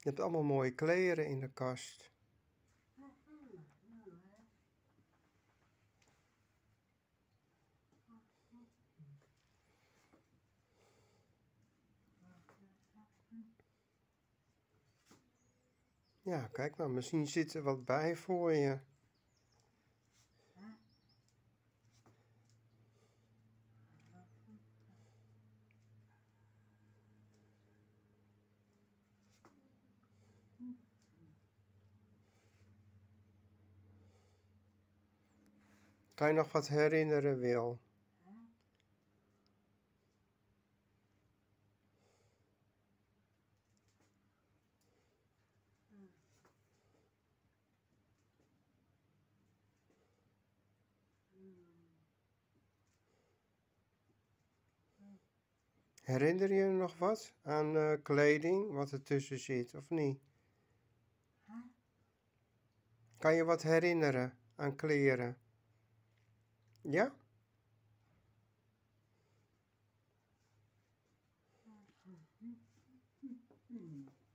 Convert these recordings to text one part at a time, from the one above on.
Je hebt allemaal mooie kleren in de kast. Ja, kijk maar, misschien zit er wat bij voor je. Kan je nog wat herinneren, Wil? Herinner je nog wat aan uh, kleding, wat er tussen zit, of niet? Kan je wat herinneren aan kleren? Ja?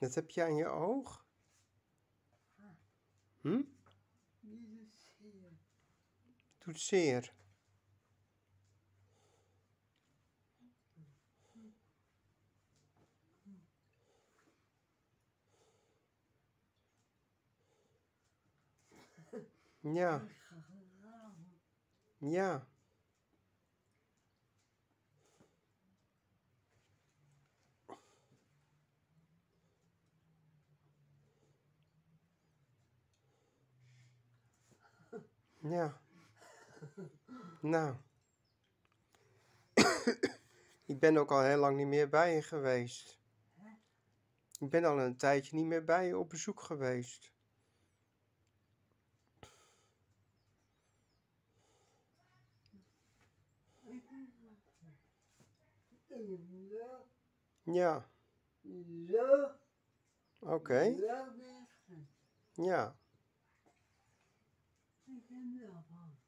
Dat heb je aan je oog? Hm? Doet zeer. Ja. Ja. Ja. Nou. ik ben ook al heel lang niet meer bij je geweest. Ik ben al een tijdje niet meer bij je op bezoek geweest. Ja. Oké. Okay. Ja. Ik ken daarvan.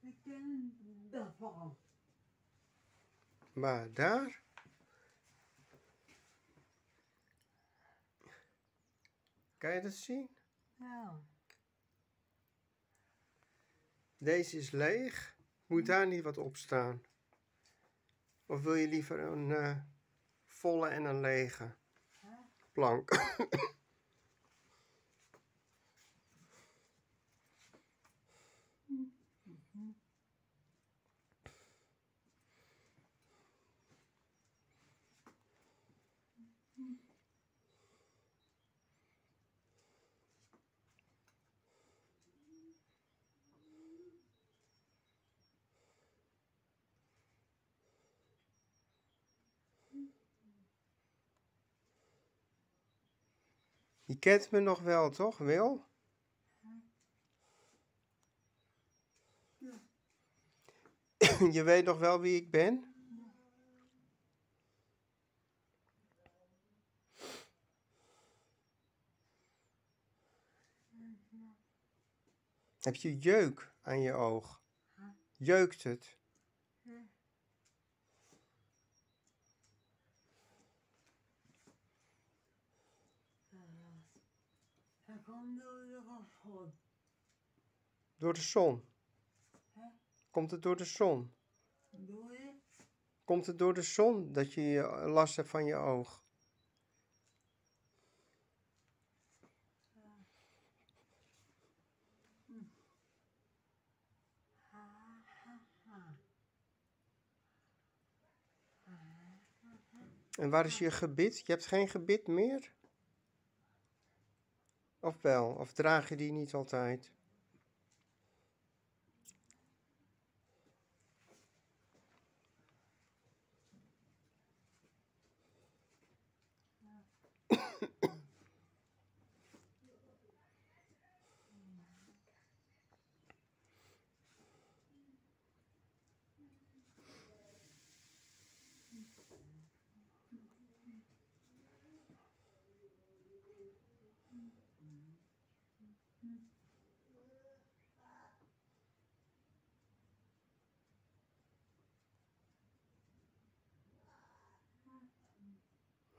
Ik ken daarvan. Maar daar? Kan je dat zien? Ja. Deze is leeg. Moet daar niet wat op staan? Of wil je liever een uh, volle en een lege plank? Je kent me nog wel, toch, Wil? Je weet nog wel wie ik ben? Heb je jeuk aan je oog? Jeukt het? Komt door de zon. Komt het door de zon? Komt het door de zon dat je last hebt van je oog? En waar is je gebit? Je hebt geen gebit meer? Of wel? Of draag je die niet altijd?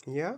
Yeah?